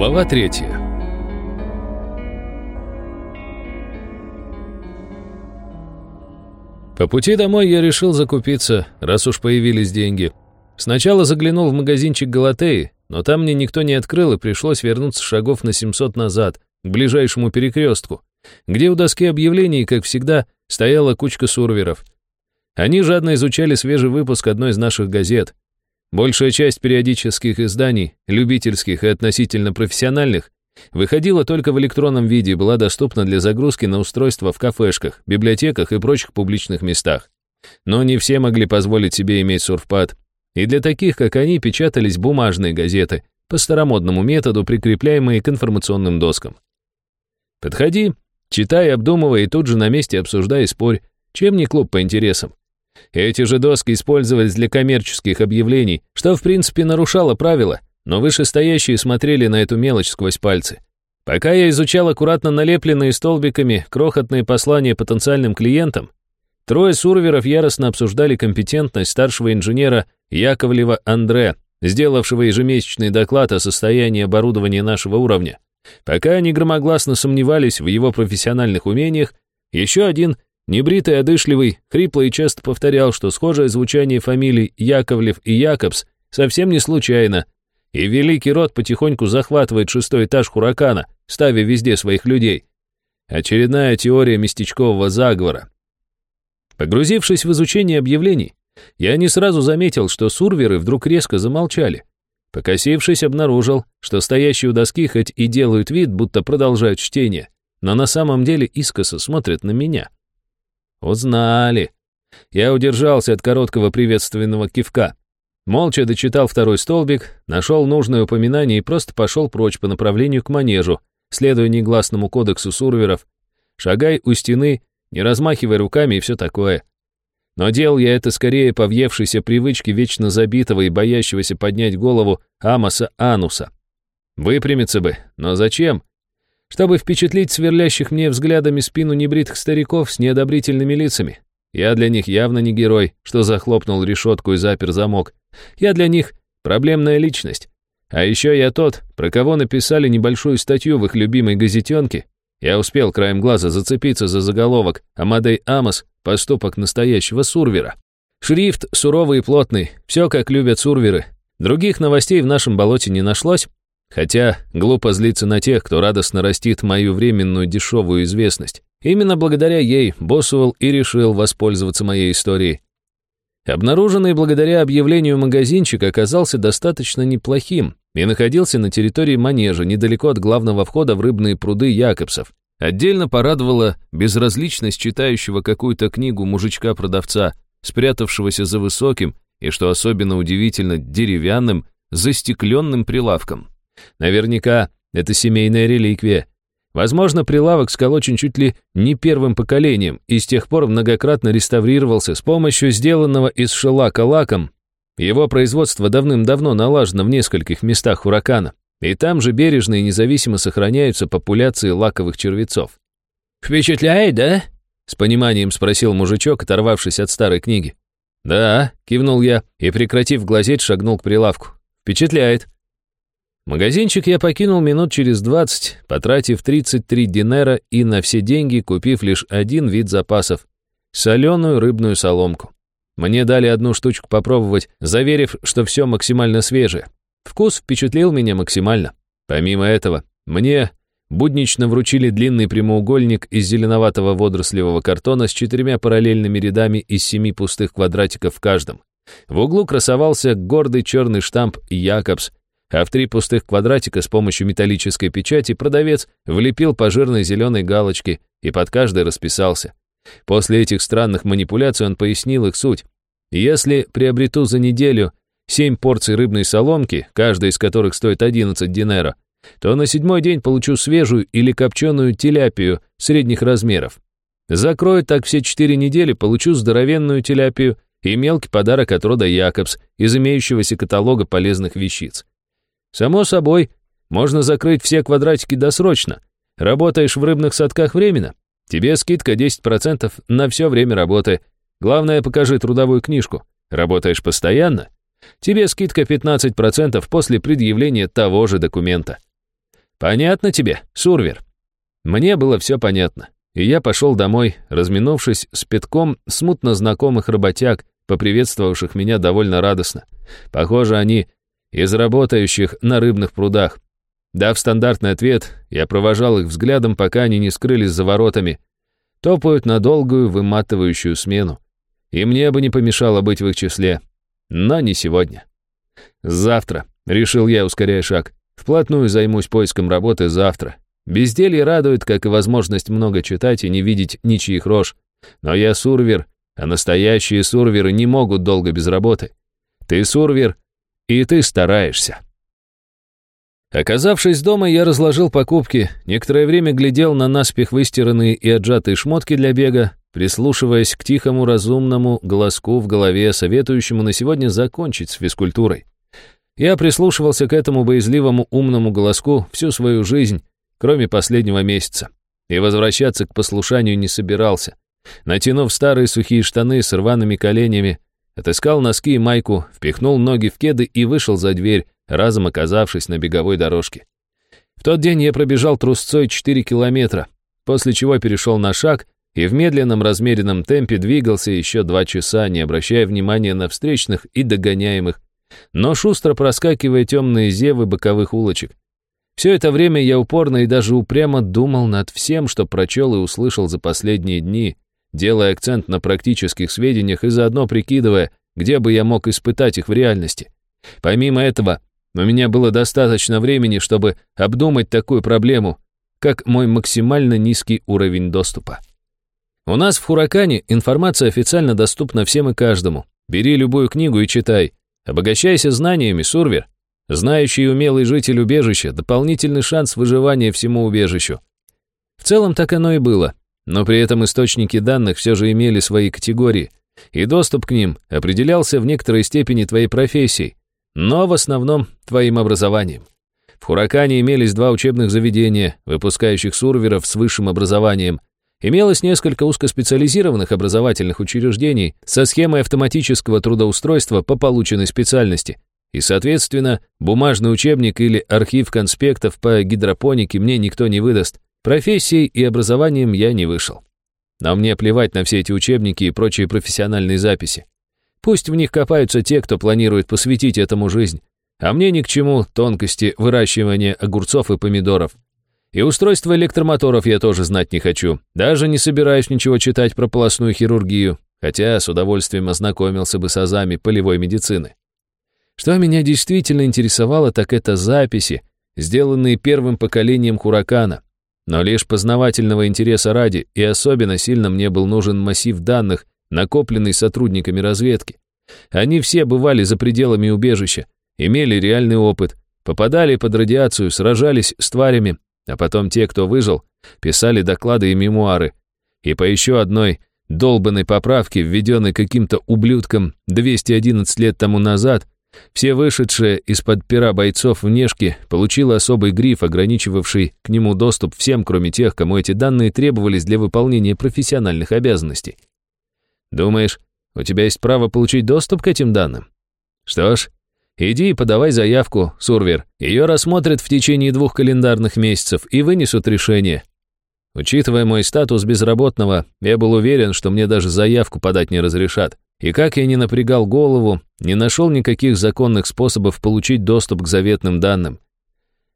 Глава третья. По пути домой я решил закупиться, раз уж появились деньги. Сначала заглянул в магазинчик Галатеи, но там мне никто не открыл, и пришлось вернуться шагов на 700 назад, к ближайшему перекрестку, где у доски объявлений, как всегда, стояла кучка сурверов. Они жадно изучали свежий выпуск одной из наших газет. Большая часть периодических изданий, любительских и относительно профессиональных, выходила только в электронном виде и была доступна для загрузки на устройства в кафешках, библиотеках и прочих публичных местах. Но не все могли позволить себе иметь сурфпад, и для таких, как они, печатались бумажные газеты, по старомодному методу, прикрепляемые к информационным доскам. Подходи, читай, обдумывай и тут же на месте обсуждай и спорь, чем не клуб по интересам. Эти же доски использовались для коммерческих объявлений, что в принципе нарушало правила, но вышестоящие смотрели на эту мелочь сквозь пальцы. Пока я изучал аккуратно налепленные столбиками крохотные послания потенциальным клиентам, трое сурверов яростно обсуждали компетентность старшего инженера Яковлева Андре, сделавшего ежемесячный доклад о состоянии оборудования нашего уровня. Пока они громогласно сомневались в его профессиональных умениях, еще один Небритый, одышливый, хрипло и часто повторял, что схожее звучание фамилий Яковлев и Якобс совсем не случайно, и великий род потихоньку захватывает шестой этаж Хуракана, ставя везде своих людей. Очередная теория местечкового заговора. Погрузившись в изучение объявлений, я не сразу заметил, что сурверы вдруг резко замолчали. Покосившись, обнаружил, что стоящие у доски хоть и делают вид, будто продолжают чтение, но на самом деле искоса смотрят на меня. Узнали. Я удержался от короткого приветственного кивка. Молча дочитал второй столбик, нашел нужное упоминание и просто пошел прочь по направлению к манежу, следуя негласному кодексу сурверов. Шагай у стены, не размахивай руками и все такое. Но делал я это скорее по въевшейся привычке вечно забитого и боящегося поднять голову Амоса Ануса. Выпрямиться бы, но зачем? Чтобы впечатлить сверлящих мне взглядами спину небритых стариков с неодобрительными лицами. Я для них явно не герой, что захлопнул решетку и запер замок. Я для них проблемная личность. А еще я тот, про кого написали небольшую статью в их любимой газетенке. Я успел краем глаза зацепиться за заголовок «Амадей Амос. Поступок настоящего сурвера». Шрифт суровый и плотный, все как любят сурверы. Других новостей в нашем болоте не нашлось, Хотя глупо злиться на тех, кто радостно растит мою временную дешевую известность. Именно благодаря ей Босуэлл и решил воспользоваться моей историей. Обнаруженный благодаря объявлению магазинчик оказался достаточно неплохим и находился на территории манежа, недалеко от главного входа в рыбные пруды Якобсов. Отдельно порадовала безразличность читающего какую-то книгу мужичка-продавца, спрятавшегося за высоким и, что особенно удивительно, деревянным, застекленным прилавком. Наверняка это семейная реликвия. Возможно, прилавок сколочен чуть ли не первым поколением и с тех пор многократно реставрировался с помощью сделанного из шелака лаком. Его производство давным-давно налажено в нескольких местах Хуракана, и там же бережно и независимо сохраняются популяции лаковых червецов. «Впечатляет, да?» — с пониманием спросил мужичок, оторвавшись от старой книги. «Да», — кивнул я и, прекратив глазеть, шагнул к прилавку. «Впечатляет». Магазинчик я покинул минут через двадцать, потратив 33 динера и на все деньги купив лишь один вид запасов — соленую рыбную соломку. Мне дали одну штучку попробовать, заверив, что все максимально свежее. Вкус впечатлил меня максимально. Помимо этого, мне буднично вручили длинный прямоугольник из зеленоватого водорослевого картона с четырьмя параллельными рядами из семи пустых квадратиков в каждом. В углу красовался гордый черный штамп «Якобс», а в три пустых квадратика с помощью металлической печати продавец влепил по жирной зеленой галочке и под каждой расписался. После этих странных манипуляций он пояснил их суть. Если приобрету за неделю семь порций рыбной соломки, каждая из которых стоит 11 динеро, то на седьмой день получу свежую или копченую теляпию средних размеров. Закрою так все четыре недели, получу здоровенную теляпию и мелкий подарок от рода Якобс из имеющегося каталога полезных вещиц. Само собой, можно закрыть все квадратики досрочно. Работаешь в рыбных садках временно, тебе скидка 10% на все время работы. Главное, покажи трудовую книжку. Работаешь постоянно, тебе скидка 15% после предъявления того же документа. Понятно тебе, Сурвер?» Мне было все понятно, и я пошел домой, разминувшись с пятком смутно знакомых работяг, поприветствовавших меня довольно радостно. Похоже, они из работающих на рыбных прудах. Дав стандартный ответ, я провожал их взглядом, пока они не скрылись за воротами. Топают на долгую, выматывающую смену. И мне бы не помешало быть в их числе. Но не сегодня. Завтра, решил я, ускоряя шаг. Вплотную займусь поиском работы завтра. Безделье радует, как и возможность много читать и не видеть ничьих рож. Но я сурвер, а настоящие сурверы не могут долго без работы. Ты сурвер, и ты стараешься. Оказавшись дома, я разложил покупки, некоторое время глядел на наспех выстиранные и отжатые шмотки для бега, прислушиваясь к тихому разумному голоску в голове, советующему на сегодня закончить с физкультурой. Я прислушивался к этому боязливому умному голоску всю свою жизнь, кроме последнего месяца, и возвращаться к послушанию не собирался. Натянув старые сухие штаны с рваными коленями, отыскал носки и майку, впихнул ноги в кеды и вышел за дверь, разом оказавшись на беговой дорожке. В тот день я пробежал трусцой 4 километра, после чего перешел на шаг и в медленном размеренном темпе двигался еще два часа, не обращая внимания на встречных и догоняемых, но шустро проскакивая темные зевы боковых улочек. Все это время я упорно и даже упрямо думал над всем, что прочел и услышал за последние дни, делая акцент на практических сведениях и заодно прикидывая, где бы я мог испытать их в реальности. Помимо этого, у меня было достаточно времени, чтобы обдумать такую проблему, как мой максимально низкий уровень доступа. У нас в Хуракане информация официально доступна всем и каждому. Бери любую книгу и читай. Обогащайся знаниями, Сурвер. Знающий и умелый житель убежища – дополнительный шанс выживания всему убежищу. В целом так оно и было. Но при этом источники данных все же имели свои категории, и доступ к ним определялся в некоторой степени твоей профессией, но в основном твоим образованием. В Хуракане имелись два учебных заведения, выпускающих сурверов с высшим образованием. Имелось несколько узкоспециализированных образовательных учреждений со схемой автоматического трудоустройства по полученной специальности. И, соответственно, бумажный учебник или архив конспектов по гидропонике мне никто не выдаст. Профессией и образованием я не вышел. Но мне плевать на все эти учебники и прочие профессиональные записи. Пусть в них копаются те, кто планирует посвятить этому жизнь. А мне ни к чему тонкости выращивания огурцов и помидоров. И устройство электромоторов я тоже знать не хочу. Даже не собираюсь ничего читать про полостную хирургию, хотя с удовольствием ознакомился бы с азами полевой медицины. Что меня действительно интересовало, так это записи, сделанные первым поколением Хуракана. Но лишь познавательного интереса ради, и особенно сильно мне был нужен массив данных, накопленный сотрудниками разведки. Они все бывали за пределами убежища, имели реальный опыт, попадали под радиацию, сражались с тварями, а потом те, кто выжил, писали доклады и мемуары. И по еще одной долбанной поправке, введенной каким-то ублюдком 211 лет тому назад, все вышедшие из-под пера бойцов внешки получило особый гриф, ограничивавший к нему доступ всем, кроме тех, кому эти данные требовались для выполнения профессиональных обязанностей. Думаешь, у тебя есть право получить доступ к этим данным? Что ж, иди и подавай заявку, Сурвер. Ее рассмотрят в течение двух календарных месяцев и вынесут решение. Учитывая мой статус безработного, я был уверен, что мне даже заявку подать не разрешат. И как я не напрягал голову, не нашел никаких законных способов получить доступ к заветным данным.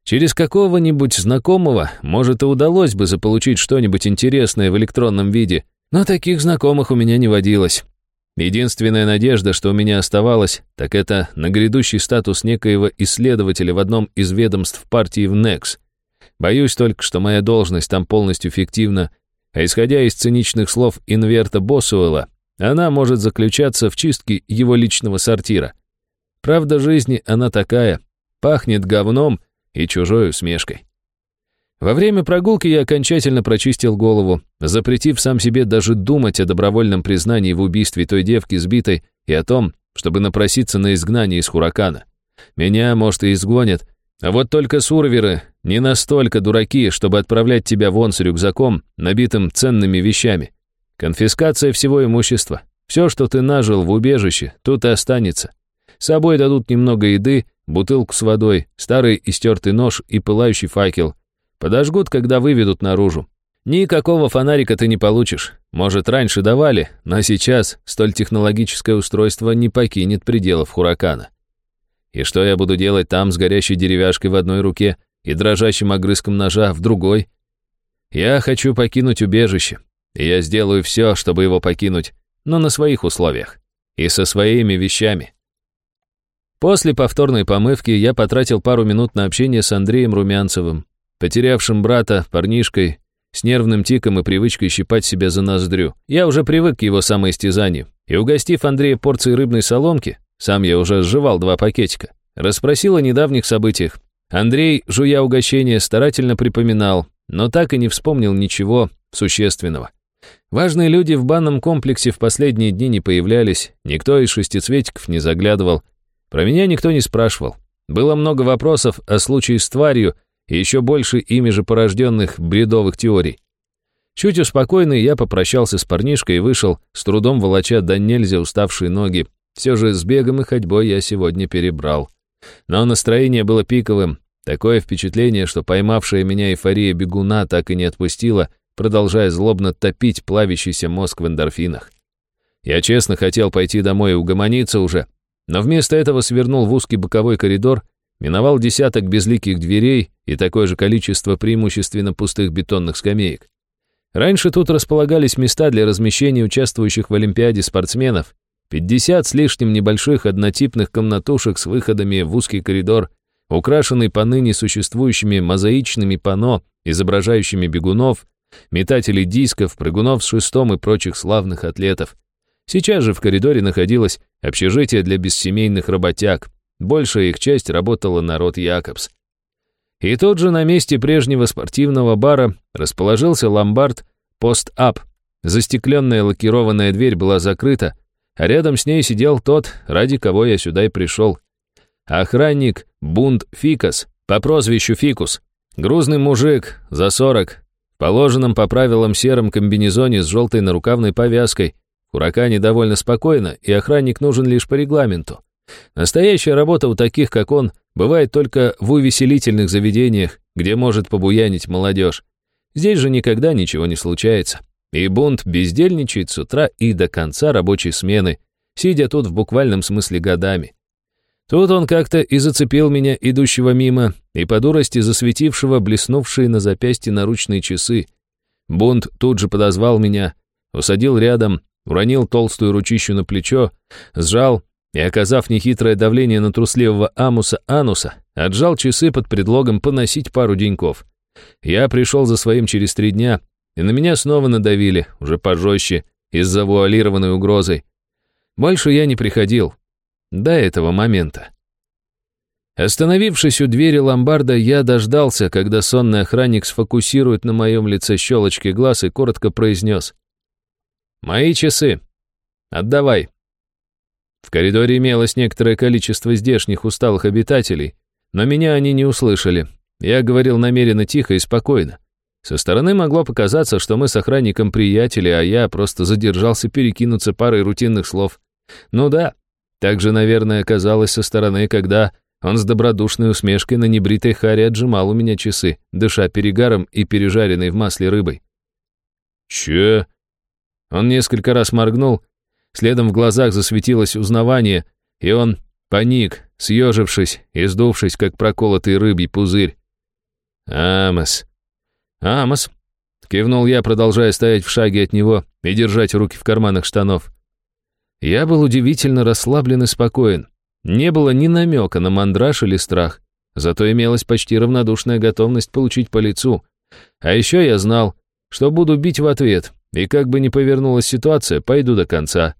Через какого-нибудь знакомого, может, и удалось бы заполучить что-нибудь интересное в электронном виде, но таких знакомых у меня не водилось. Единственная надежда, что у меня оставалась, так это на грядущий статус некоего исследователя в одном из ведомств партии в НЕКС. Боюсь только, что моя должность там полностью фиктивна, а исходя из циничных слов Инверта Боссуэлла, она может заключаться в чистке его личного сортира. Правда жизни она такая, пахнет говном и чужой усмешкой. Во время прогулки я окончательно прочистил голову, запретив сам себе даже думать о добровольном признании в убийстве той девки сбитой и о том, чтобы напроситься на изгнание из Хуракана. Меня, может, и изгонят, а вот только сурверы не настолько дураки, чтобы отправлять тебя вон с рюкзаком, набитым ценными вещами. Конфискация всего имущества. Все, что ты нажил в убежище, тут и останется. С собой дадут немного еды, бутылку с водой, старый истертый нож и пылающий факел. Подожгут, когда выведут наружу. Никакого фонарика ты не получишь. Может, раньше давали, но сейчас столь технологическое устройство не покинет пределов Хуракана. И что я буду делать там с горящей деревяшкой в одной руке и дрожащим огрызком ножа в другой? Я хочу покинуть убежище, я сделаю все, чтобы его покинуть, но на своих условиях и со своими вещами. После повторной помывки я потратил пару минут на общение с Андреем Румянцевым, потерявшим брата, парнишкой, с нервным тиком и привычкой щипать себя за ноздрю. Я уже привык к его самоистязанию, и угостив Андрея порцией рыбной соломки, сам я уже сживал два пакетика, расспросил о недавних событиях. Андрей, жуя угощение, старательно припоминал, но так и не вспомнил ничего существенного. Важные люди в банном комплексе в последние дни не появлялись, никто из шестицветиков не заглядывал, про меня никто не спрашивал. Было много вопросов о случае с тварью и еще больше ими же порожденных бредовых теорий. Чуть успокоенный, я попрощался с парнишкой и вышел, с трудом волоча до нельзя уставшие ноги. Все же с бегом и ходьбой я сегодня перебрал. Но настроение было пиковым. Такое впечатление, что поймавшая меня эйфория бегуна так и не отпустила, продолжая злобно топить плавящийся мозг в эндорфинах. Я честно хотел пойти домой и угомониться уже, но вместо этого свернул в узкий боковой коридор, миновал десяток безликих дверей и такое же количество преимущественно пустых бетонных скамеек. Раньше тут располагались места для размещения участвующих в Олимпиаде спортсменов, 50 с лишним небольших однотипных комнатушек с выходами в узкий коридор, украшенный поныне существующими мозаичными панно, изображающими бегунов, метателей дисков, прыгунов с шестом и прочих славных атлетов. Сейчас же в коридоре находилось общежитие для бессемейных работяг. Большая их часть работала на род Якобс. И тут же на месте прежнего спортивного бара расположился ломбард «Пост-Ап». Застекленная лакированная дверь была закрыта, а рядом с ней сидел тот, ради кого я сюда и пришел. Охранник Бунд Фикас, по прозвищу Фикус. Грузный мужик, за сорок, положенном по правилам сером комбинезоне с желтой нарукавной повязкой, Хуракане довольно спокойно, и охранник нужен лишь по регламенту. Настоящая работа у таких, как он, бывает только в увеселительных заведениях, где может побуянить молодежь. Здесь же никогда ничего не случается. И бунт бездельничает с утра и до конца рабочей смены, сидя тут в буквальном смысле годами. Тут он как-то и зацепил меня, идущего мимо, и по дурости засветившего блеснувшие на запястье наручные часы. Бунт тут же подозвал меня, усадил рядом, уронил толстую ручищу на плечо, сжал и, оказав нехитрое давление на трусливого Амуса Ануса, отжал часы под предлогом поносить пару деньков. Я пришел за своим через три дня, и на меня снова надавили, уже пожестче, из за завуалированной угрозой. Больше я не приходил. До этого момента. Остановившись у двери ломбарда, я дождался, когда сонный охранник сфокусирует на моем лице щелочки глаз и коротко произнес. «Мои часы. Отдавай». В коридоре имелось некоторое количество здешних усталых обитателей, но меня они не услышали. Я говорил намеренно тихо и спокойно. Со стороны могло показаться, что мы с охранником приятели, а я просто задержался перекинуться парой рутинных слов. Ну да, так же, наверное, казалось со стороны, когда он с добродушной усмешкой на небритой харе отжимал у меня часы, дыша перегаром и пережаренной в масле рыбой. «Чё?» Он несколько раз моргнул, следом в глазах засветилось узнавание, и он паник, съежившись и сдувшись, как проколотый рыбий пузырь. «Амос! Амос!» — кивнул я, продолжая стоять в шаге от него и держать руки в карманах штанов. Я был удивительно расслаблен и спокоен. Не было ни намека на мандраж или страх, зато имелась почти равнодушная готовность получить по лицу. А еще я знал, что буду бить в ответ, и как бы ни повернулась ситуация, пойду до конца.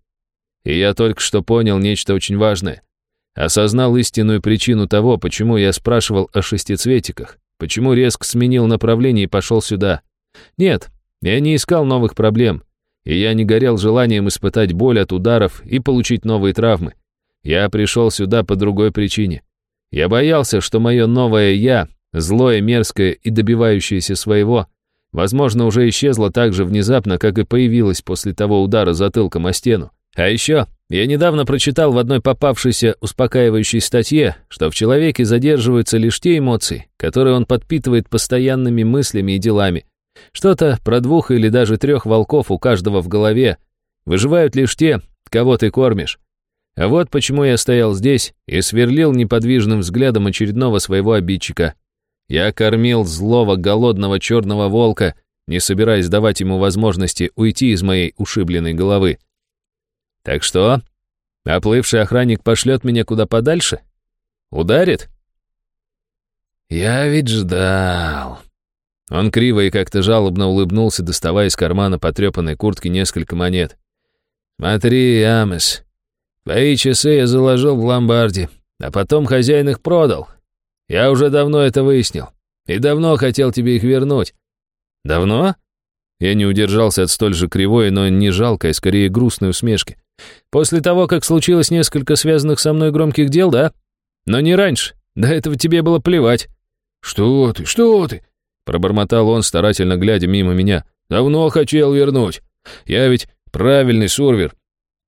И я только что понял нечто очень важное. Осознал истинную причину того, почему я спрашивал о шестицветиках, почему резко сменил направление и пошел сюда. Нет, я не искал новых проблем, и я не горел желанием испытать боль от ударов и получить новые травмы. Я пришел сюда по другой причине. Я боялся, что мое новое «я», злое, мерзкое и добивающееся своего, Возможно, уже исчезла так же внезапно, как и появилась после того удара затылком о стену. А еще я недавно прочитал в одной попавшейся успокаивающей статье, что в человеке задерживаются лишь те эмоции, которые он подпитывает постоянными мыслями и делами. Что-то про двух или даже трех волков у каждого в голове. Выживают лишь те, кого ты кормишь. А вот почему я стоял здесь и сверлил неподвижным взглядом очередного своего обидчика. Я кормил злого, голодного черного волка, не собираясь давать ему возможности уйти из моей ушибленной головы. Так что, оплывший охранник пошлет меня куда подальше? Ударит? Я ведь ждал. Он криво и как-то жалобно улыбнулся, доставая из кармана потрепанной куртки несколько монет. «Смотри, Амес, твои часы я заложил в ломбарде, а потом хозяин их продал. Я уже давно это выяснил и давно хотел тебе их вернуть». «Давно?» Я не удержался от столь же кривой, но не жалкой, скорее грустной усмешки. «После того, как случилось несколько связанных со мной громких дел, да? Но не раньше. До этого тебе было плевать». «Что ты, что ты?» Пробормотал он, старательно глядя мимо меня. «Давно хотел вернуть. Я ведь правильный сурвер.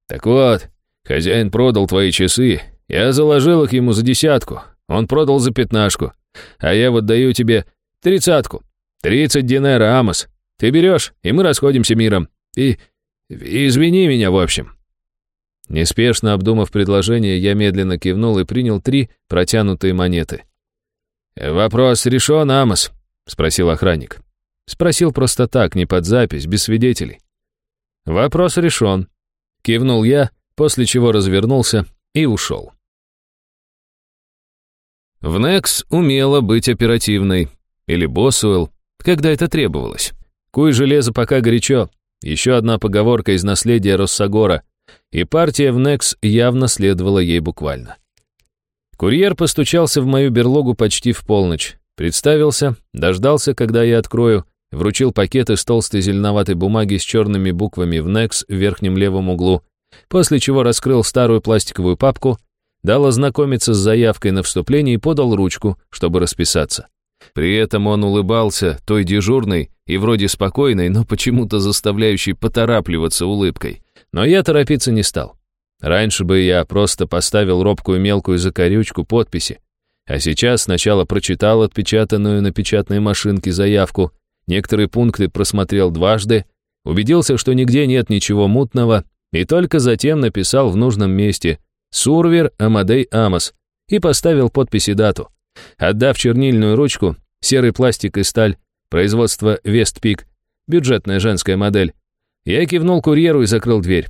Так вот, хозяин продал твои часы. Я заложил их ему за десятку. Он продал за пятнашку. А я вот даю тебе тридцатку. Тридцать динера, Амос. Ты берешь, и мы расходимся миром. И... извини меня, в общем». Неспешно обдумав предложение, я медленно кивнул и принял три протянутые монеты. «Вопрос решен, Амос», — спросил охранник. Спросил просто так, не под запись, без свидетелей. «Вопрос решен», — кивнул я, после чего развернулся и ушел. В Некс умела быть оперативной, или Босуэлл, когда это требовалось. Куй железо пока горячо. Еще одна поговорка из наследия Россогора, и партия в Некс явно следовала ей буквально. Курьер постучался в мою берлогу почти в полночь, представился, дождался, когда я открою, вручил пакет из толстой зеленоватой бумаги с черными буквами в Некс в верхнем левом углу, после чего раскрыл старую пластиковую папку, дал ознакомиться с заявкой на вступление и подал ручку, чтобы расписаться. При этом он улыбался той дежурной и вроде спокойной, но почему-то заставляющей поторапливаться улыбкой. Но я торопиться не стал. Раньше бы я просто поставил робкую мелкую закорючку подписи, а сейчас сначала прочитал отпечатанную на печатной машинке заявку, некоторые пункты просмотрел дважды, убедился, что нигде нет ничего мутного, и только затем написал в нужном месте «Сурвер Амадей Амос» и поставил подпись и дату. Отдав чернильную ручку, серый пластик и сталь, производство Вестпик, бюджетная женская модель, я кивнул курьеру и закрыл дверь.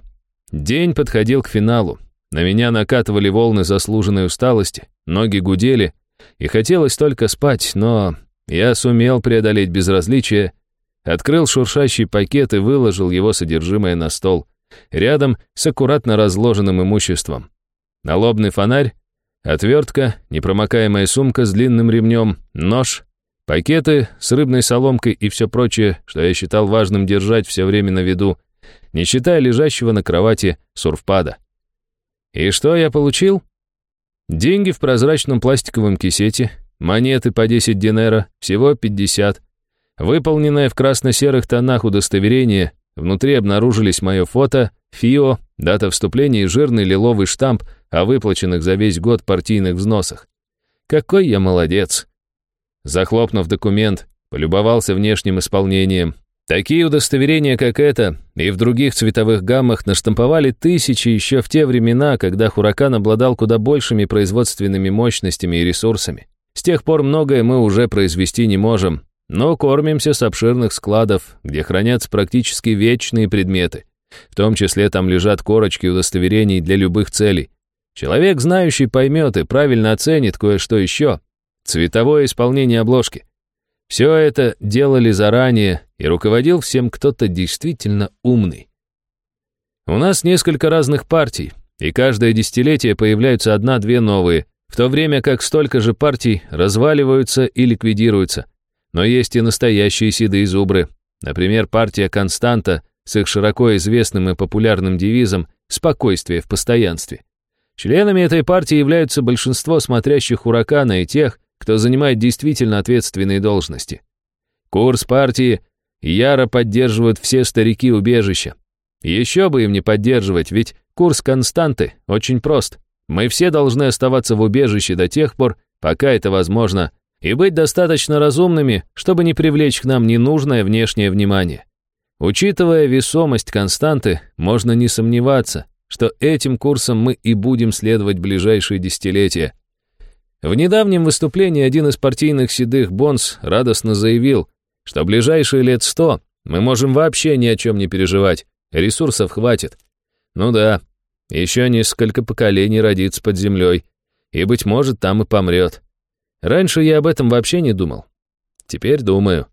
День подходил к финалу. На меня накатывали волны заслуженной усталости, ноги гудели, и хотелось только спать, но я сумел преодолеть безразличие, открыл шуршащий пакет и выложил его содержимое на стол, рядом с аккуратно разложенным имуществом. Налобный фонарь, Отвертка, непромокаемая сумка с длинным ремнем, нож, пакеты с рыбной соломкой и все прочее, что я считал важным держать все время на виду, не считая лежащего на кровати сурфпада. И что я получил? Деньги в прозрачном пластиковом кисете, монеты по 10 динера, всего 50. Выполненное в красно-серых тонах удостоверение, внутри обнаружились мое фото, ФИО, дата вступления и жирный лиловый штамп о выплаченных за весь год партийных взносах. Какой я молодец! Захлопнув документ, полюбовался внешним исполнением. Такие удостоверения, как это, и в других цветовых гаммах наштамповали тысячи еще в те времена, когда Хуракан обладал куда большими производственными мощностями и ресурсами. С тех пор многое мы уже произвести не можем, но кормимся с обширных складов, где хранятся практически вечные предметы. В том числе там лежат корочки удостоверений для любых целей. Человек, знающий, поймет и правильно оценит кое-что еще. Цветовое исполнение обложки. Все это делали заранее, и руководил всем кто-то действительно умный. У нас несколько разных партий, и каждое десятилетие появляются одна-две новые, в то время как столько же партий разваливаются и ликвидируются. Но есть и настоящие седые зубры. Например, партия «Константа» с их широко известным и популярным девизом «Спокойствие в постоянстве». Членами этой партии являются большинство смотрящих уракана и тех, кто занимает действительно ответственные должности. Курс партии яро поддерживают все старики убежища. Еще бы им не поддерживать, ведь курс константы очень прост. Мы все должны оставаться в убежище до тех пор, пока это возможно, и быть достаточно разумными, чтобы не привлечь к нам ненужное внешнее внимание. Учитывая весомость константы, можно не сомневаться, что этим курсом мы и будем следовать ближайшие десятилетия. В недавнем выступлении один из партийных седых Бонс радостно заявил, что ближайшие лет сто мы можем вообще ни о чем не переживать, ресурсов хватит. Ну да, еще несколько поколений родится под землей, и, быть может, там и помрет. Раньше я об этом вообще не думал. Теперь думаю.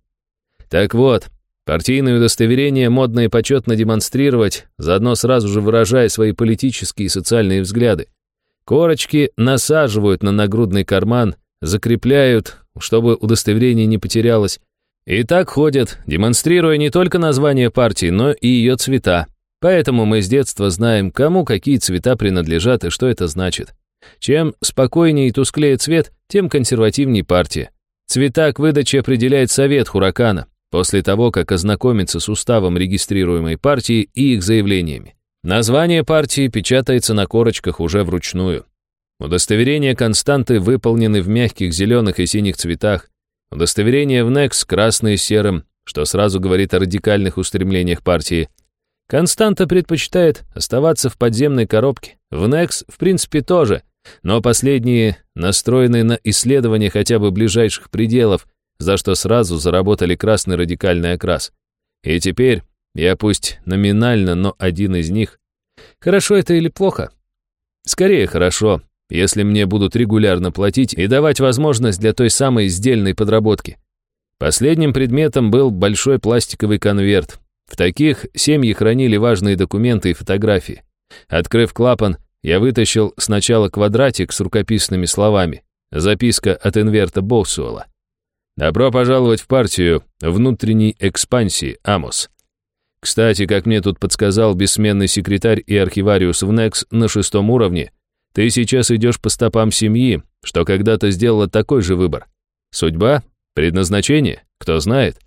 Так вот, партийные удостоверения модно и почетно демонстрировать, заодно сразу же выражая свои политические и социальные взгляды. Корочки насаживают на нагрудный карман, закрепляют, чтобы удостоверение не потерялось. И так ходят, демонстрируя не только название партии, но и ее цвета. Поэтому мы с детства знаем, кому какие цвета принадлежат и что это значит. Чем спокойнее и тусклее цвет, тем консервативнее партия. Цвета к выдаче определяет совет Хуракана, после того, как ознакомится с уставом регистрируемой партии и их заявлениями. Название партии печатается на корочках уже вручную. Удостоверения константы выполнены в мягких зеленых и синих цветах. Удостоверение в НЕКС красное с серым, что сразу говорит о радикальных устремлениях партии. Константа предпочитает оставаться в подземной коробке. В НЕКС, в принципе, тоже – но последние настроены на исследование хотя бы ближайших пределов, за что сразу заработали красный радикальный окрас. И теперь я пусть номинально, но один из них. Хорошо это или плохо? Скорее хорошо, если мне будут регулярно платить и давать возможность для той самой сдельной подработки. Последним предметом был большой пластиковый конверт. В таких семьи хранили важные документы и фотографии. Открыв клапан, я вытащил сначала квадратик с рукописными словами. Записка от Инверта Боусуэлла. «Добро пожаловать в партию внутренней экспансии, Амос. Кстати, как мне тут подсказал бессменный секретарь и архивариус в НЕКС на шестом уровне, ты сейчас идешь по стопам семьи, что когда-то сделала такой же выбор. Судьба? Предназначение? Кто знает.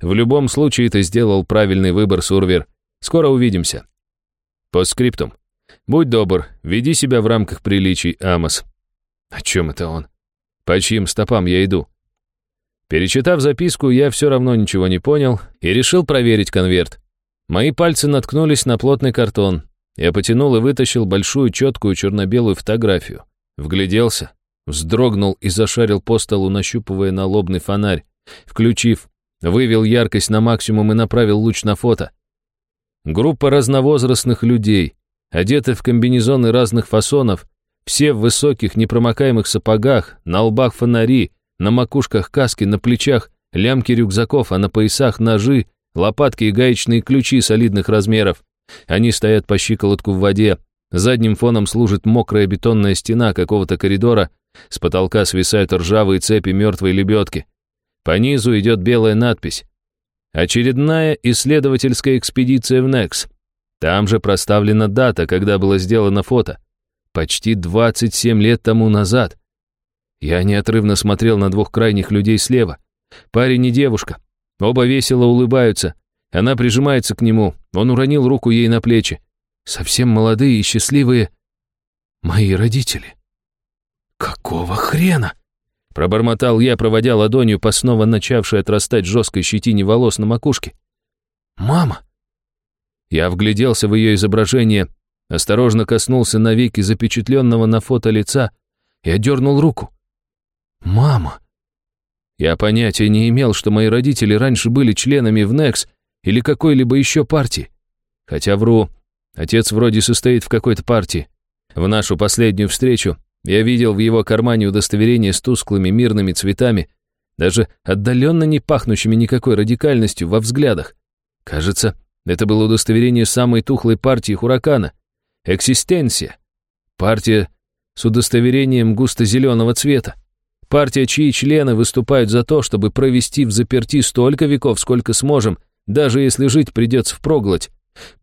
В любом случае ты сделал правильный выбор, Сурвер. Скоро увидимся. Постскриптум. Будь добр, веди себя в рамках приличий, Амос. О чем это он? По чьим стопам я иду? Перечитав записку, я все равно ничего не понял и решил проверить конверт. Мои пальцы наткнулись на плотный картон. Я потянул и вытащил большую четкую черно-белую фотографию. Вгляделся, вздрогнул и зашарил по столу, нащупывая налобный фонарь. Включив, вывел яркость на максимум и направил луч на фото. Группа разновозрастных людей, одеты в комбинезоны разных фасонов, все в высоких непромокаемых сапогах, на лбах фонари, на макушках каски, на плечах лямки рюкзаков, а на поясах ножи, лопатки и гаечные ключи солидных размеров. Они стоят по щиколотку в воде, задним фоном служит мокрая бетонная стена какого-то коридора, с потолка свисают ржавые цепи мертвой лебедки. По низу идет белая надпись. Очередная исследовательская экспедиция в Некс. Там же проставлена дата, когда было сделано фото. Почти 27 лет тому назад. Я неотрывно смотрел на двух крайних людей слева. Парень и девушка. Оба весело улыбаются. Она прижимается к нему. Он уронил руку ей на плечи. Совсем молодые и счастливые. Мои родители. Какого хрена? Пробормотал я, проводя ладонью по снова начавшей отрастать жесткой щетине волос на макушке. «Мама!» Я вгляделся в ее изображение, осторожно коснулся навеки запечатленного на фото лица и отдернул руку. «Мама!» Я понятия не имел, что мои родители раньше были членами в НЕКС или какой-либо еще партии. Хотя вру, отец вроде состоит в какой-то партии. В нашу последнюю встречу я видел в его кармане удостоверение с тусклыми мирными цветами, даже отдаленно не пахнущими никакой радикальностью во взглядах. Кажется, это было удостоверение самой тухлой партии Хуракана. Эксистенция. Партия с удостоверением густо-зеленого цвета. Партия, чьи члены выступают за то, чтобы провести в заперти столько веков, сколько сможем, даже если жить придется впроглоть.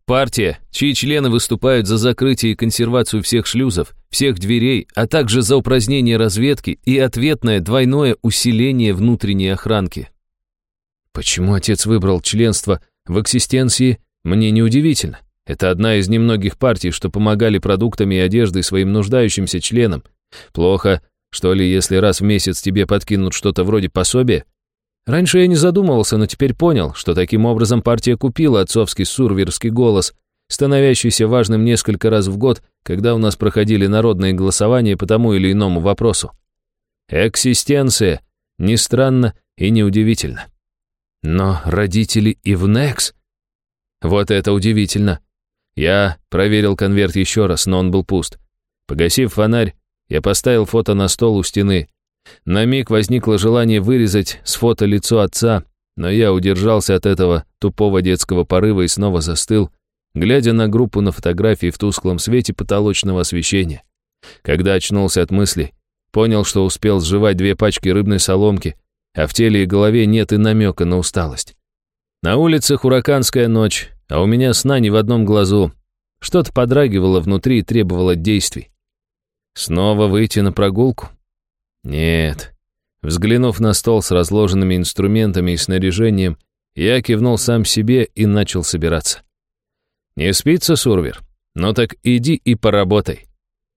Партия, чьи члены выступают за закрытие и консервацию всех шлюзов, всех дверей, а также за упразднение разведки и ответное двойное усиление внутренней охранки. Почему отец выбрал членство в эксистенции мне неудивительно. Это одна из немногих партий, что помогали продуктами и одеждой своим нуждающимся членам. Плохо, что ли, если раз в месяц тебе подкинут что-то вроде пособия? Раньше я не задумывался, но теперь понял, что таким образом партия купила отцовский сурверский голос, становящийся важным несколько раз в год, когда у нас проходили народные голосования по тому или иному вопросу. Эксистенция, не странно и не удивительно. Но родители и в Некс? Вот это удивительно. Я проверил конверт еще раз, но он был пуст. Погасив фонарь, я поставил фото на стол у стены. На миг возникло желание вырезать с фото лицо отца, но я удержался от этого тупого детского порыва и снова застыл, глядя на группу на фотографии в тусклом свете потолочного освещения. Когда очнулся от мыслей, понял, что успел сживать две пачки рыбной соломки, а в теле и голове нет и намека на усталость. На улице хураканская ночь, а у меня сна ни в одном глазу. Что-то подрагивало внутри и требовало действий. Снова выйти на прогулку? Нет. Взглянув на стол с разложенными инструментами и снаряжением, я кивнул сам себе и начал собираться. Не спится, Сурвер? Ну так иди и поработай.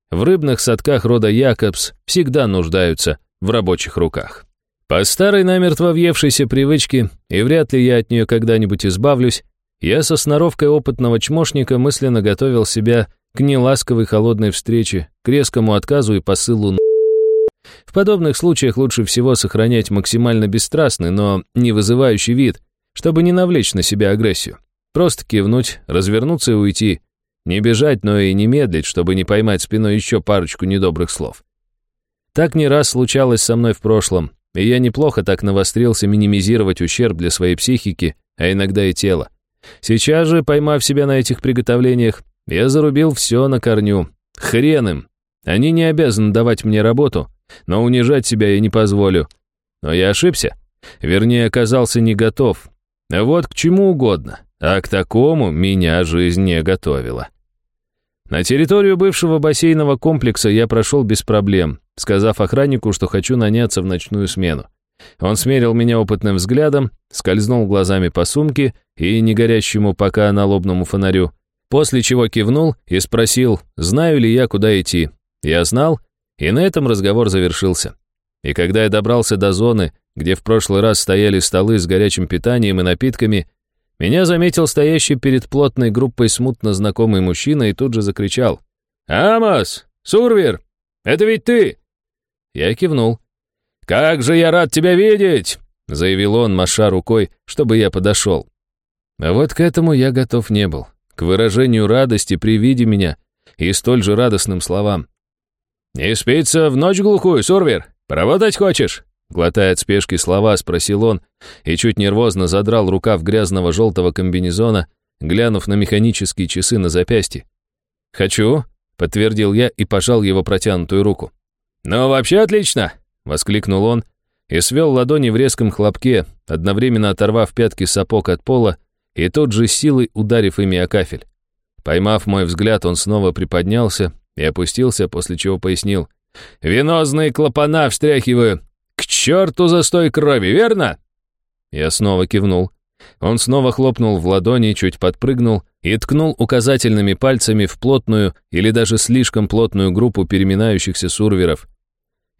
В рыбных садках рода Якобс всегда нуждаются в рабочих руках. По старой намертво въевшейся привычке, и вряд ли я от нее когда-нибудь избавлюсь, я со сноровкой опытного чмошника мысленно готовил себя к неласковой холодной встрече, к резкому отказу и посылу на... В подобных случаях лучше всего сохранять максимально бесстрастный, но не вызывающий вид, чтобы не навлечь на себя агрессию. Просто кивнуть, развернуться и уйти. Не бежать, но и не медлить, чтобы не поймать спиной еще парочку недобрых слов. Так не раз случалось со мной в прошлом, и я неплохо так навострился минимизировать ущерб для своей психики, а иногда и тела. Сейчас же, поймав себя на этих приготовлениях, я зарубил все на корню. Хрен им. Они не обязаны давать мне работу, но унижать себя я не позволю. Но я ошибся. Вернее, оказался не готов. Вот к чему угодно. А к такому меня жизнь не готовила. На территорию бывшего бассейного комплекса я прошел без проблем, сказав охраннику, что хочу наняться в ночную смену. Он смерил меня опытным взглядом, скользнул глазами по сумке и негорящему пока налобному фонарю, после чего кивнул и спросил, знаю ли я, куда идти. Я знал, и на этом разговор завершился. И когда я добрался до зоны, где в прошлый раз стояли столы с горячим питанием и напитками, меня заметил стоящий перед плотной группой смутно знакомый мужчина и тут же закричал. «Амос! Сурвер! Это ведь ты!» Я кивнул. «Как же я рад тебя видеть!» заявил он, маша рукой, чтобы я подошел. А вот к этому я готов не был, к выражению радости при виде меня и столь же радостным словам. «Не спится в ночь глухую, Сурвер? Поработать хочешь?» Глотая от спешки слова, спросил он и чуть нервозно задрал рукав грязного желтого комбинезона, глянув на механические часы на запястье. «Хочу», — подтвердил я и пожал его протянутую руку. «Ну, вообще отлично!» — воскликнул он и свел ладони в резком хлопке, одновременно оторвав пятки сапог от пола и тут же силой ударив ими о кафель. Поймав мой взгляд, он снова приподнялся и опустился, после чего пояснил. «Венозные клапана встряхиваю, «К черту застой крови, верно?» Я снова кивнул. Он снова хлопнул в ладони, чуть подпрыгнул и ткнул указательными пальцами в плотную или даже слишком плотную группу переминающихся сурверов.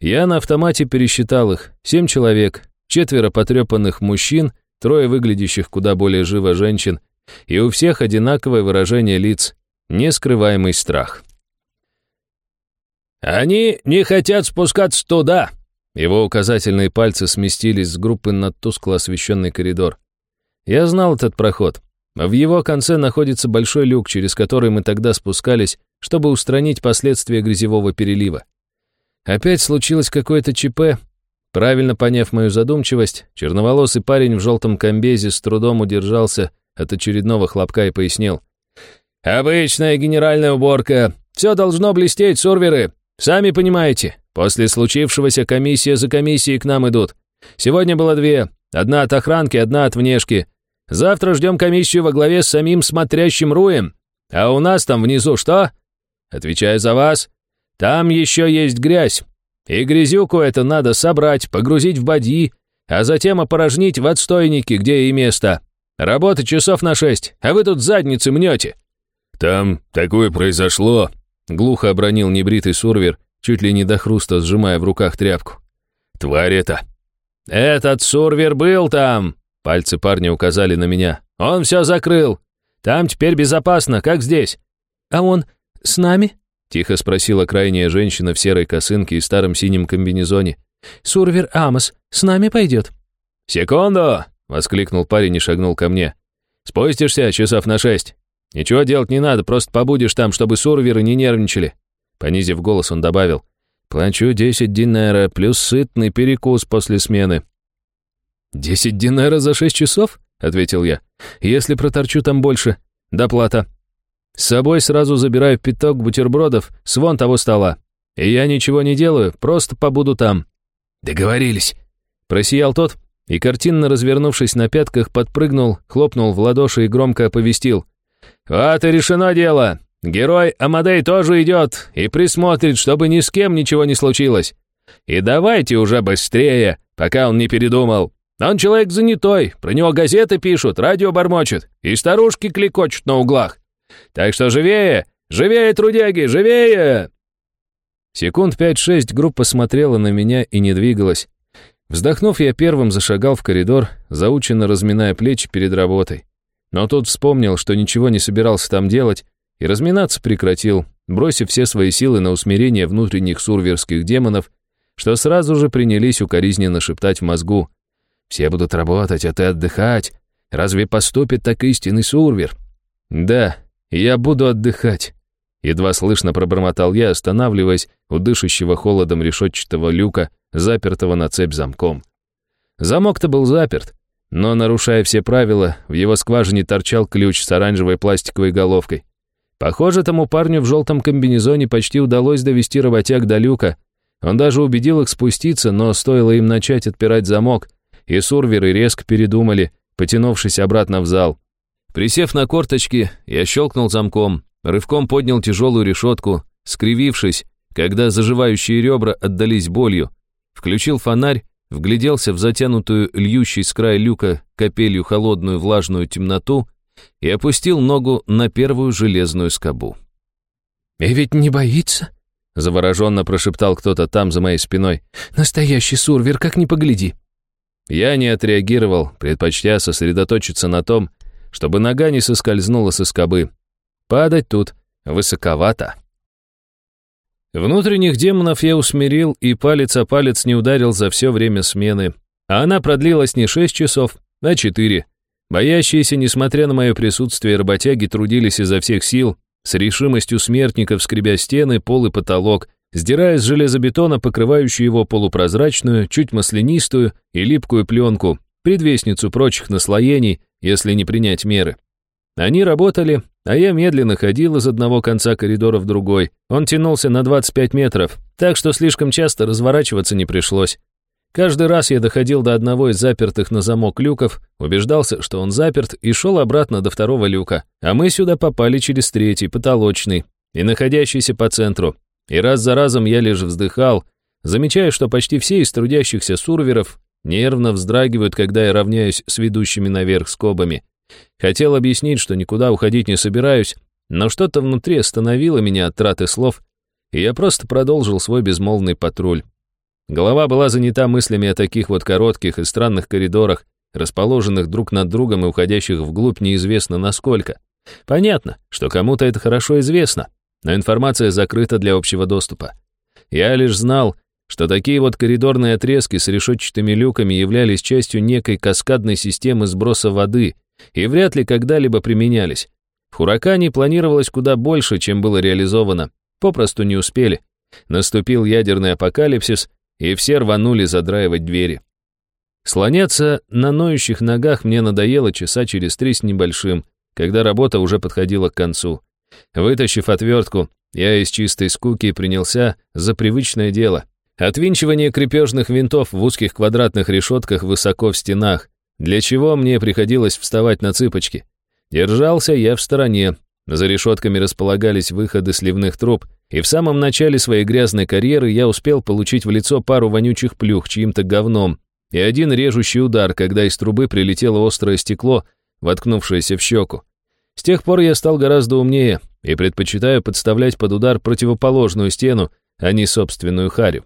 Я на автомате пересчитал их. Семь человек, четверо потрепанных мужчин, трое выглядящих куда более живо женщин, и у всех одинаковое выражение лиц, нескрываемый страх. «Они не хотят спускаться туда», его указательные пальцы сместились с группы на тускло освещенный коридор. Я знал этот проход. В его конце находится большой люк, через который мы тогда спускались, чтобы устранить последствия грязевого перелива. Опять случилось какое-то ЧП. Правильно поняв мою задумчивость, черноволосый парень в желтом комбезе с трудом удержался от очередного хлопка и пояснил. «Обычная генеральная уборка. Все должно блестеть, сурверы. Сами понимаете, После случившегося комиссия за комиссией к нам идут. Сегодня было две. Одна от охранки, одна от внешки. Завтра ждем комиссию во главе с самим смотрящим Руем. А у нас там внизу что? Отвечаю за вас. Там еще есть грязь. И грязюку это надо собрать, погрузить в бадьи, а затем опорожнить в отстойнике, где и место. Работа часов на шесть, а вы тут задницы мнете. «Там такое произошло», — глухо обронил небритый сурвер, чуть ли не до хруста сжимая в руках тряпку. «Тварь это!» «Этот сурвер был там!» Пальцы парня указали на меня. «Он все закрыл. Там теперь безопасно, как здесь». «А он с нами?» Тихо спросила крайняя женщина в серой косынке и старом синем комбинезоне. «Сурвер Амос с нами пойдет?» «Секунду!» — воскликнул парень и шагнул ко мне. «Спустишься часов на шесть. Ничего делать не надо, просто побудешь там, чтобы сурверы не нервничали». Понизив голос, он добавил. «Плачу десять динара плюс сытный перекус после смены». «Десять динара за шесть часов?» — ответил я. «Если проторчу там больше, доплата». С собой сразу забираю пяток бутербродов с вон того стола. И я ничего не делаю, просто побуду там». «Договорились», — просиял тот, и, картинно развернувшись на пятках, подпрыгнул, хлопнул в ладоши и громко оповестил. «Вот и решено дело. Герой Амадей тоже идет и присмотрит, чтобы ни с кем ничего не случилось. И давайте уже быстрее, пока он не передумал. Он человек занятой, про него газеты пишут, радио бормочет, и старушки кликочут на углах. Так что живее, живее, трудяги, живее!» Секунд пять-шесть группа смотрела на меня и не двигалась. Вздохнув, я первым зашагал в коридор, заученно разминая плечи перед работой. Но тут вспомнил, что ничего не собирался там делать, и разминаться прекратил, бросив все свои силы на усмирение внутренних сурверских демонов, что сразу же принялись укоризненно шептать в мозгу. «Все будут работать, а ты отдыхать. Разве поступит так истинный сурвер?» «Да, я буду отдыхать», — едва слышно пробормотал я, останавливаясь у дышащего холодом решетчатого люка, запертого на цепь замком. Замок-то был заперт, но, нарушая все правила, в его скважине торчал ключ с оранжевой пластиковой головкой. Похоже, тому парню в желтом комбинезоне почти удалось довести работяг до люка. Он даже убедил их спуститься, но стоило им начать отпирать замок, и сурверы резко передумали, потянувшись обратно в зал. Присев на корточки, я щелкнул замком, рывком поднял тяжелую решетку, скривившись, когда заживающие ребра отдались болью, включил фонарь, вгляделся в затянутую льющей с края люка капелью холодную влажную темноту и опустил ногу на первую железную скобу. «И ведь не боится?» — завороженно прошептал кто-то там за моей спиной. «Настоящий сурвер, как ни погляди!» Я не отреагировал, предпочтя сосредоточиться на том, чтобы нога не соскользнула со скобы. Падать тут высоковато. Внутренних демонов я усмирил, и палец о палец не ударил за все время смены. А она продлилась не шесть часов, а четыре. Боящиеся, несмотря на мое присутствие, работяги трудились изо всех сил, с решимостью смертников скребя стены, пол и потолок, сдирая с железобетона покрывающую его полупрозрачную, чуть маслянистую и липкую пленку, предвестницу прочих наслоений, если не принять меры. Они работали, а я медленно ходил из одного конца коридора в другой. Он тянулся на 25 метров, так что слишком часто разворачиваться не пришлось. Каждый раз я доходил до одного из запертых на замок люков, убеждался, что он заперт, и шел обратно до второго люка. А мы сюда попали через третий, потолочный, и находящийся по центру. И раз за разом я лишь вздыхал, замечая, что почти все из трудящихся сурверов нервно вздрагивают, когда я равняюсь с ведущими наверх скобами. Хотел объяснить, что никуда уходить не собираюсь, но что-то внутри остановило меня от траты слов, и я просто продолжил свой безмолвный патруль. Голова была занята мыслями о таких вот коротких и странных коридорах, расположенных друг над другом и уходящих вглубь неизвестно насколько. Понятно, что кому-то это хорошо известно, но информация закрыта для общего доступа. Я лишь знал, что такие вот коридорные отрезки с решетчатыми люками являлись частью некой каскадной системы сброса воды и вряд ли когда-либо применялись. В Хуракане планировалось куда больше, чем было реализовано. Попросту не успели. Наступил ядерный апокалипсис, и все рванули задраивать двери. Слоняться на ноющих ногах мне надоело часа через три с небольшим, когда работа уже подходила к концу. Вытащив отвертку, я из чистой скуки принялся за привычное дело Отвинчивание крепежных винтов в узких квадратных решетках высоко в стенах, для чего мне приходилось вставать на цыпочки. Держался я в стороне. За решетками располагались выходы сливных труб, и в самом начале своей грязной карьеры я успел получить в лицо пару вонючих плюх чьим-то говном и один режущий удар, когда из трубы прилетело острое стекло, воткнувшееся в щеку. С тех пор я стал гораздо умнее и предпочитаю подставлять под удар противоположную стену, а не собственную харю.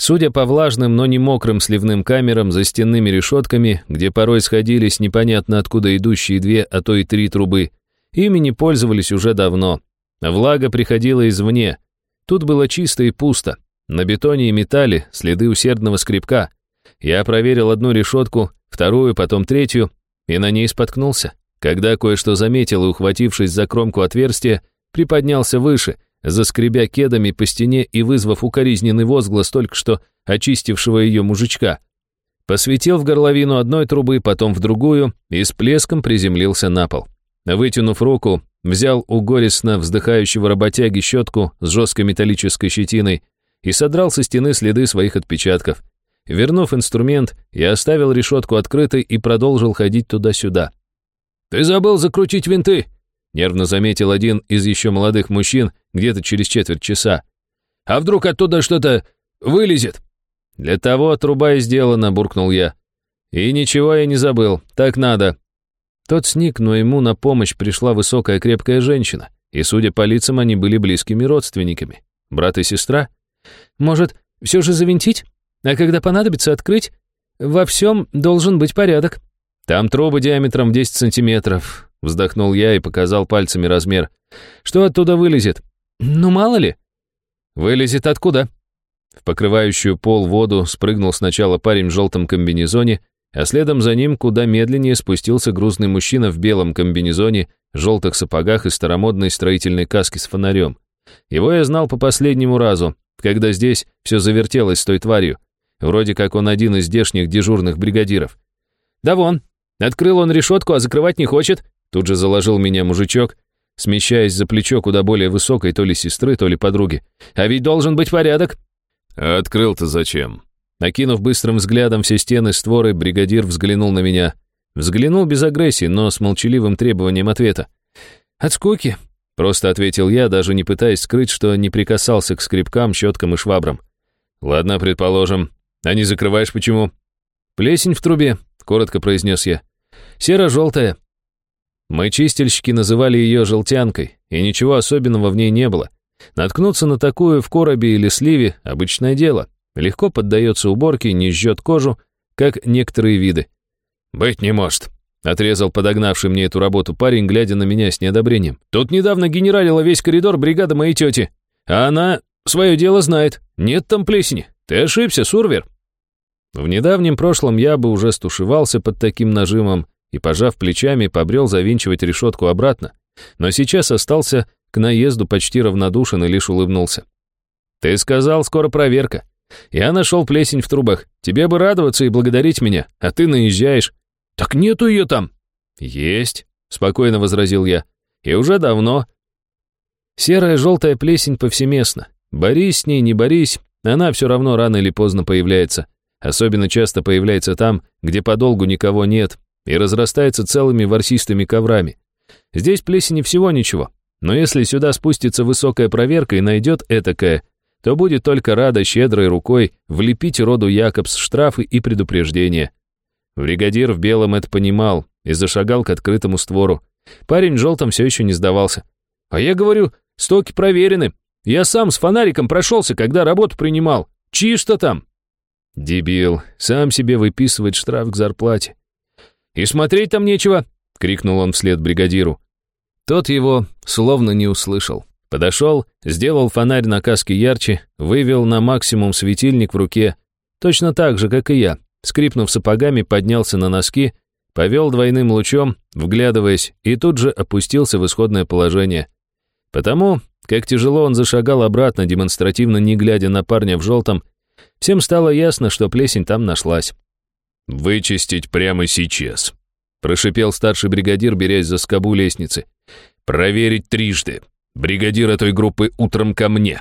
Судя по влажным, но не мокрым сливным камерам за стенными решетками, где порой сходились непонятно откуда идущие две, а то и три трубы, ими не пользовались уже давно. Влага приходила извне. Тут было чисто и пусто. На бетоне и металле следы усердного скребка. Я проверил одну решетку, вторую, потом третью, и на ней споткнулся. Когда кое-что заметил и, ухватившись за кромку отверстия, приподнялся выше, заскребя кедами по стене и вызвав укоризненный возглас только что очистившего ее мужичка. Посветил в горловину одной трубы, потом в другую и с плеском приземлился на пол. Вытянув руку, взял у горестно вздыхающего работяги щетку с жесткой металлической щетиной и содрал со стены следы своих отпечатков. Вернув инструмент, я оставил решетку открытой и продолжил ходить туда-сюда. «Ты забыл закрутить винты!» Нервно заметил один из еще молодых мужчин где-то через четверть часа. «А вдруг оттуда что-то вылезет?» «Для того труба и сделана», — буркнул я. «И ничего я не забыл, так надо». Тот сник, но ему на помощь пришла высокая крепкая женщина, и, судя по лицам, они были близкими родственниками. Брат и сестра? «Может, все же завинтить? А когда понадобится открыть? Во всем должен быть порядок». «Там трубы диаметром в 10 сантиметров. Вздохнул я и показал пальцами размер. Что оттуда вылезет? Ну, мало ли. Вылезет откуда? В покрывающую пол воду спрыгнул сначала парень в желтом комбинезоне, а следом за ним куда медленнее спустился грузный мужчина в белом комбинезоне, желтых сапогах и старомодной строительной каске с фонарем. Его я знал по последнему разу, когда здесь все завертелось с той тварью. Вроде как он один из здешних дежурных бригадиров. «Да вон, открыл он решетку, а закрывать не хочет», Тут же заложил меня мужичок, смещаясь за плечо куда более высокой то ли сестры, то ли подруги. «А ведь должен быть порядок!» «А открыл-то зачем?» Накинув быстрым взглядом все стены створы, бригадир взглянул на меня. Взглянул без агрессии, но с молчаливым требованием ответа. «От скуки», — просто ответил я, даже не пытаясь скрыть, что не прикасался к скребкам, щеткам и швабрам. «Ладно, предположим. А не закрываешь почему?» «Плесень в трубе», — коротко произнес я. «Серо-желтая, мы, чистильщики, называли ее желтянкой, и ничего особенного в ней не было. Наткнуться на такую в коробе или сливе – обычное дело. Легко поддается уборке, не жжет кожу, как некоторые виды. «Быть не может», — отрезал подогнавший мне эту работу парень, глядя на меня с неодобрением. «Тут недавно генералила весь коридор бригада моей тети, а она свое дело знает. Нет там плесени. Ты ошибся, Сурвер». В недавнем прошлом я бы уже стушевался под таким нажимом, и, пожав плечами, побрел завинчивать решетку обратно, но сейчас остался к наезду почти равнодушен и лишь улыбнулся. «Ты сказал, скоро проверка. Я нашел плесень в трубах. Тебе бы радоваться и благодарить меня, а ты наезжаешь. Так нету ее там». «Есть», — спокойно возразил я. «И уже давно». Серая желтая плесень повсеместно. Борись с ней, не борись, она все равно рано или поздно появляется. Особенно часто появляется там, где подолгу никого нет, и разрастается целыми ворсистыми коврами. Здесь плесени всего ничего, но если сюда спустится высокая проверка и найдет этакое, то будет только рада щедрой рукой влепить роду Якобс штрафы и предупреждения. Бригадир в белом это понимал и зашагал к открытому створу. Парень в желтом все еще не сдавался. «А я говорю, стоки проверены. Я сам с фонариком прошелся, когда работу принимал. Чисто там». Дебил, сам себе выписывает штраф к зарплате. «И смотреть там нечего!» — крикнул он вслед бригадиру. Тот его словно не услышал. Подошел, сделал фонарь на каске ярче, вывел на максимум светильник в руке, точно так же, как и я. Скрипнув сапогами, поднялся на носки, повел двойным лучом, вглядываясь, и тут же опустился в исходное положение. Потому, как тяжело он зашагал обратно, демонстративно не глядя на парня в желтом, всем стало ясно, что плесень там нашлась. «Вычистить прямо сейчас», — прошипел старший бригадир, берясь за скобу лестницы. «Проверить трижды. Бригадир этой группы утром ко мне».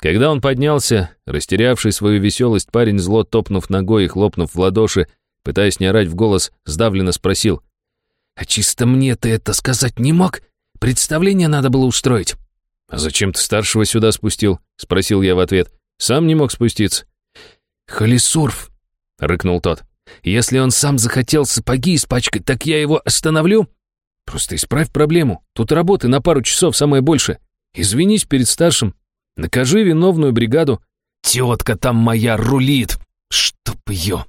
Когда он поднялся, растерявший свою веселость, парень, зло топнув ногой и хлопнув в ладоши, пытаясь не орать в голос, сдавленно спросил. «А чисто мне ты это сказать не мог? Представление надо было устроить». «А зачем ты старшего сюда спустил?» — спросил я в ответ. «Сам не мог спуститься». «Холесурф», — рыкнул тот. «Если он сам захотел сапоги испачкать, так я его остановлю?» Просто исправь проблему. Тут работы на пару часов самое больше. Извинись перед старшим. Накажи виновную бригаду. Тетка там моя рулит. Чтоб ее.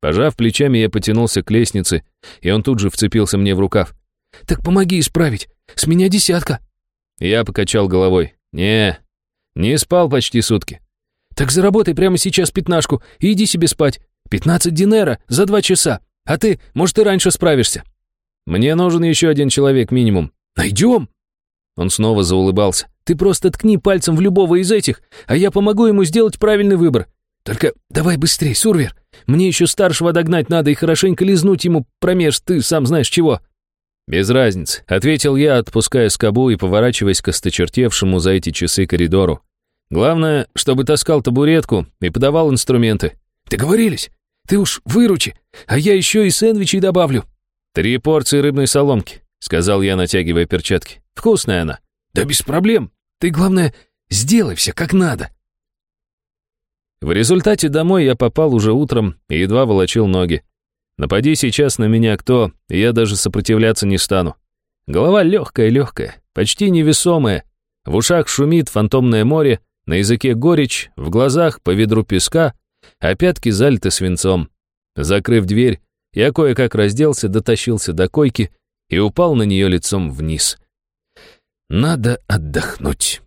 Пожав плечами, я потянулся к лестнице, и он тут же вцепился мне в рукав. «Так помоги исправить. С меня десятка». Я покачал головой. «Не, не спал почти сутки». «Так заработай прямо сейчас пятнашку и иди себе спать. Пятнадцать динера за два часа. А ты, может, и раньше справишься». «Мне нужен еще один человек минимум». «Найдем». Он снова заулыбался. «Ты просто ткни пальцем в любого из этих, а я помогу ему сделать правильный выбор. Только давай быстрей, Сурвер. Мне еще старшего догнать надо и хорошенько лизнуть ему промеж, ты сам знаешь чего». «Без разницы», — ответил я, отпуская скобу и поворачиваясь к осточертевшему за эти часы коридору. «Главное, чтобы таскал табуретку и подавал инструменты». «Договорились. Ты уж выручи, а я еще и сэндвичей добавлю». «Три порции рыбной соломки», — сказал я, натягивая перчатки. «Вкусная она». «Да без проблем. Ты, главное, сделай все как надо». В результате домой я попал уже утром и едва волочил ноги. Напади сейчас на меня кто, я даже сопротивляться не стану. Голова легкая-легкая, почти невесомая. В ушах шумит фантомное море, на языке горечь, в глазах по ведру песка, а пятки залиты свинцом. Закрыв дверь, я кое-как разделся, дотащился до койки и упал на нее лицом вниз. Надо отдохнуть.